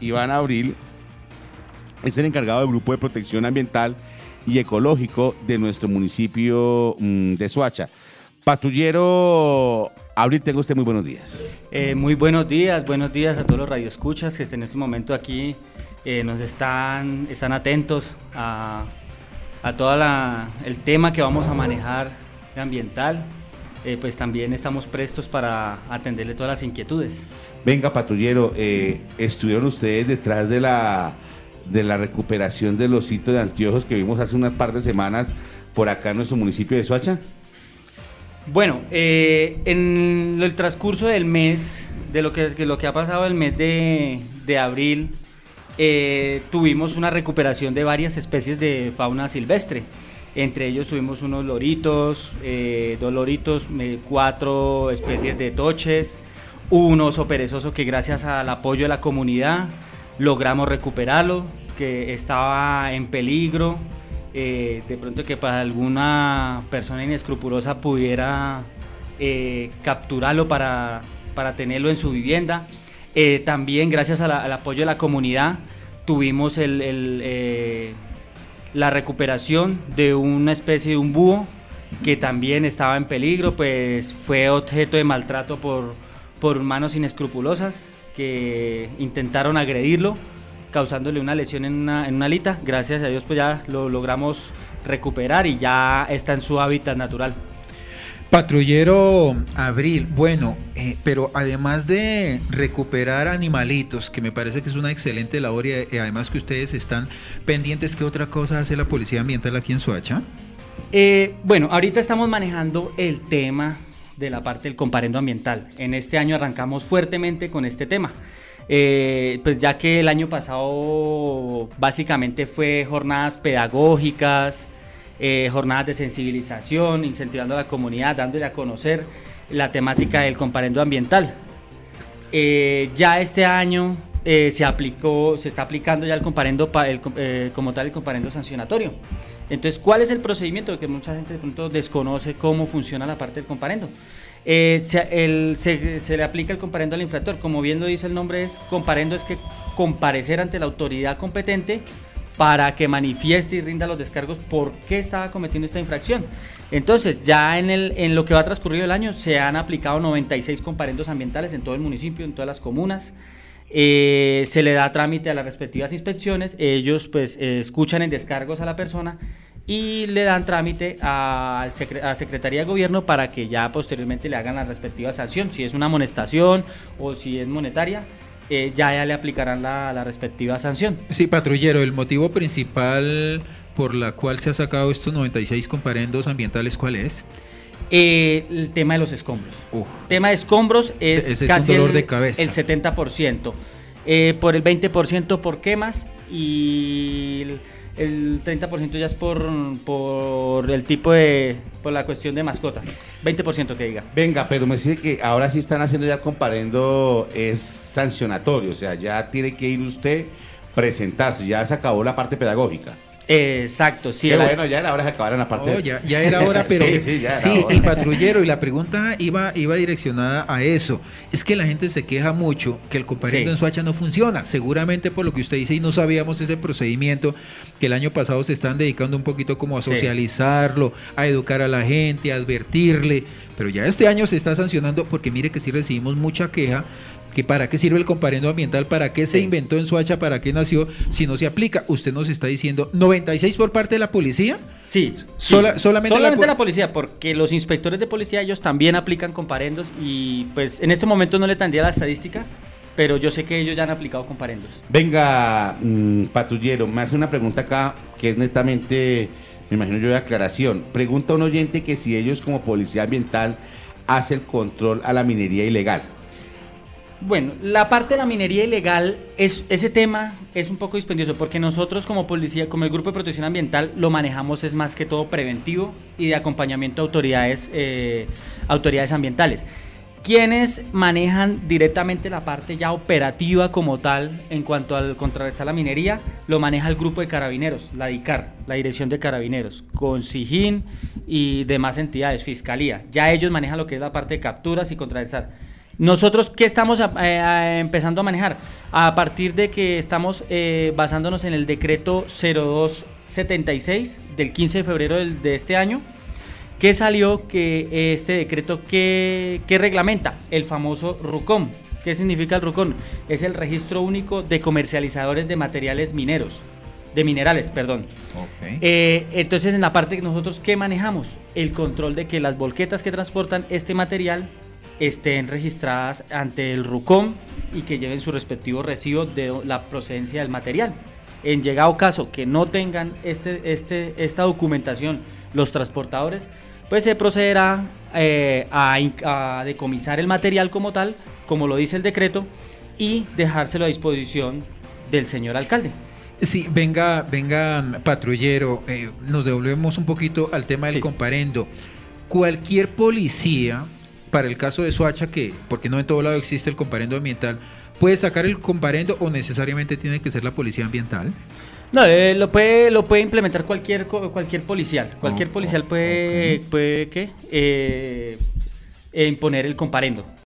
Iván Abril es el encargado del Grupo de Protección Ambiental y Ecológico de nuestro municipio mm, de Soacha. Patrullero Abril, tengo usted muy buenos días. Eh, muy buenos días, buenos días a todos los radioescuchas que en este momento aquí eh, nos están, están atentos a, a todo el tema que vamos a manejar ambiental. Eh, pues también estamos prestos para atenderle todas las inquietudes. Venga, patrullero, ¿estuvieron ustedes detrás de la de la recuperación de los hitos de anteojos que vimos hace unas par de semanas por acá en nuestro municipio de Soacha? Bueno, eh, en el transcurso del mes, de lo que, lo que ha pasado el mes de, abril, eh, tuvimos una recuperación de varias especies de fauna silvestre. Entre ellos tuvimos unos loritos, eh, dos loritos, cuatro especies de toches, un oso perezoso que gracias al apoyo de la comunidad logramos recuperarlo, que estaba en peligro, eh, de pronto que para alguna persona inescrupulosa pudiera eh, capturarlo para, tenerlo en su vivienda. Eh, también gracias al apoyo de la comunidad tuvimos la recuperación de una especie de un búho que también estaba en peligro, pues fue objeto de maltrato por, por manos inescrupulosas que intentaron agredirlo, causándole una lesión en una, en alita. Gracias a Dios pues ya lo logramos recuperar y ya está en su hábitat natural. Patrullero Abril, bueno, eh, pero además de recuperar animalitos, que me parece que es una excelente labor y eh, además que ustedes están pendientes, ¿qué otra cosa hace la Policía Ambiental aquí en Soacha? Eh, bueno, ahorita estamos manejando el tema de la parte del comparendo ambiental. En este año arrancamos fuertemente con este tema. Eh, pues ya que el año pasado básicamente fue jornadas pedagógicas, eh, jornadas de sensibilización, incentivando a la comunidad, dándole a conocer la temática del comparendo ambiental. Eh, ya este año se aplicó, se está aplicando ya el comparendo como tal el comparendo sancionatorio. Entonces, ¿cuál es el procedimiento? Porque mucha gente de pronto desconoce cómo funciona la parte del comparendo. Eh, se, le aplica el comparendo al infractor. Como bien lo dice el nombre, es comparendo es que comparecer ante la autoridad competente para que manifieste y rinda los descargos por qué estaba cometiendo esta infracción. Entonces, ya en, el, en lo que va transcurrido el año, se han aplicado 96 comparendos ambientales en todo el municipio, en todas las comunas. Eh, se le da trámite a las respectivas inspecciones, ellos pues eh, escuchan en descargos a la persona y le dan trámite a, la Secretaría de Gobierno para que ya posteriormente le hagan la respectiva sanción, si es una amonestación o si es monetaria. Eh, ya, ya le aplicarán la, la respectiva sanción. Sí, patrullero, el motivo principal por la cual se ha sacado estos 96 comparendos ambientales, ¿cuál es? Eh, el tema de los escombros. El tema de escombros es casi dolor el, de cabeza. el 70%. Eh, por el 20% por quemas y el, 30% ya es por, por el tipo de. por la cuestión de mascotas. 20% que diga. Venga, pero me dice que ahora sí están haciendo ya comparendo, es sancionatorio, o sea, ya tiene que ir usted presentarse, ya se acabó la parte pedagógica. Exacto, sí. bueno, ya era hora de acabar en la parte. Oh, ya, era hora, pero sí, sí, y patrullero, y la pregunta iba, iba direccionada a eso. Es que la gente se queja mucho que el comparendo en Suacha no funciona. Seguramente por lo que usted dice y no sabíamos ese procedimiento que el año pasado se están dedicando un poquito como a socializarlo, a educar a la gente, a advertirle. Pero ya este año se está sancionando porque mire que sí recibimos mucha queja que para qué sirve el comparendo ambiental, para qué se inventó en Suacha, para qué nació, si no se aplica. Usted nos está diciendo 96 por parte de la policía. Sí, solamente, solamente la, policía, porque los inspectores de policía ellos también aplican comparendos y pues en este momento no le tendría la estadística, pero yo sé que ellos ya han aplicado comparendos. Venga, mm, patrullero, me hace una pregunta acá que es netamente, me imagino yo de aclaración. Pregunta un oyente que si ellos como policía ambiental hace el control a la minería ilegal. Bueno, la parte de la minería ilegal, es, ese tema es un poco dispendioso porque nosotros como policía, como el Grupo de Protección Ambiental, lo manejamos es más que todo preventivo y de acompañamiento a autoridades, eh, autoridades ambientales. Quienes manejan directamente la parte ya operativa como tal en cuanto al contrarrestar la minería, lo maneja el grupo de carabineros, la DICAR, la Dirección de Carabineros, con SIGIN y demás entidades, Fiscalía. Ya ellos manejan lo que es la parte de capturas y contrarrestar Nosotros, ¿qué estamos eh, empezando a manejar? A partir de que estamos eh, basándonos en el decreto 0276 del 15 de febrero de este año, que salió que este decreto que, reglamenta el famoso RUCOM. ¿Qué significa el RUCOM? Es el registro único de comercializadores de materiales mineros, de minerales, perdón. Eh, entonces, en la parte que nosotros, ¿qué manejamos? El control de que las volquetas que transportan este material estén registradas ante el RUCOM y que lleven su respectivo recibo de la procedencia del material. En llegado caso que no tengan este, este, esta documentación los transportadores, pues se procederá eh, a, decomisar el material como tal, como lo dice el decreto, y dejárselo a disposición del señor alcalde. Sí, venga, venga, patrullero, eh, nos devolvemos un poquito al tema del comparendo. Cualquier policía para el caso de Soacha, que porque no en todo lado existe el comparendo ambiental, ¿puede sacar el comparendo o necesariamente tiene que ser la policía ambiental? No, eh, lo puede lo puede implementar cualquier cualquier policial. Cualquier policial puede, puede ¿qué? Eh, imponer el comparendo.